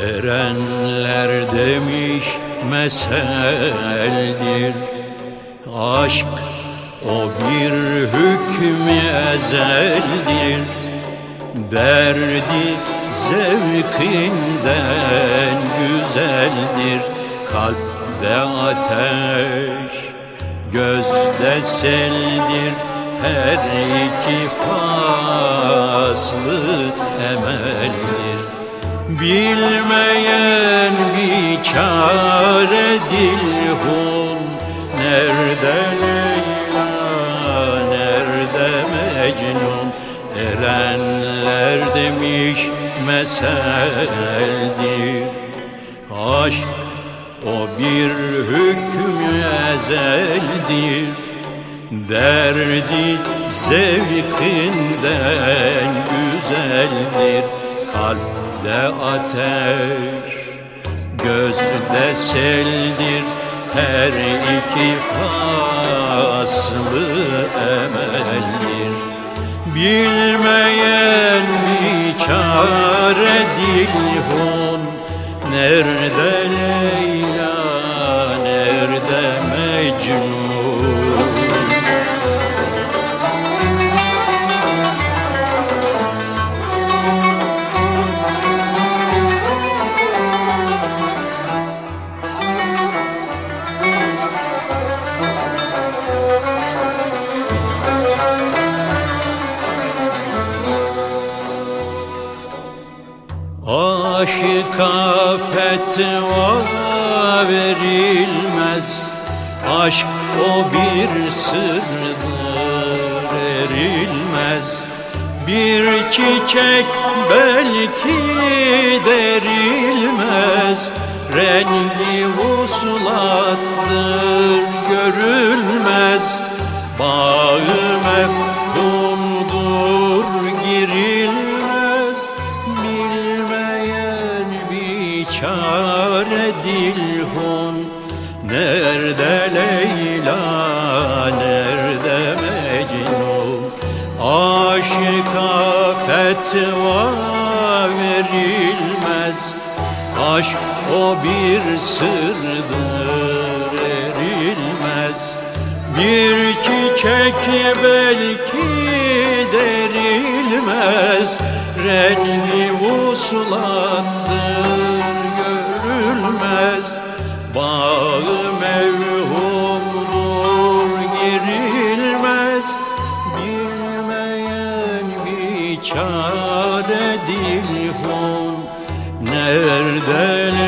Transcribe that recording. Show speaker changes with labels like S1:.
S1: Erenler demiş meseldir. Aşk o bir hükmü ezeldir. Derdi zevkinden güzeldir. Kalpte ateş, gözde seldir. Her iki faslı emeldir Bilmeyen bir çare dilhun Nerede Leyla, nerede Mecnun? Erenler demiş meseldir. Aşk o bir hükmü ezeldir. Derdi zevkinden güzeldir Kalpte ateş, gözde seldir Her iki faslı emeldir. Bilmeyen bir çare dilhun Nerede Leyla, nerede Mecnun Aşıka fetva verilmez. Aşk o bir sırdır erilmez. Bir çiçek belki derilmez Rengi vuslattır görülmez. Bağı çare dilhun Nerede Leyla, nerede Mecnun? Aşıka fetva verilmez Aşk o bir sırdır erilmez. Bir çiçek belki derilmez Rengi vuslattır dönmez Bağı mevhumdur girilmez. Bilmeyen bir çare dilhum. Nereden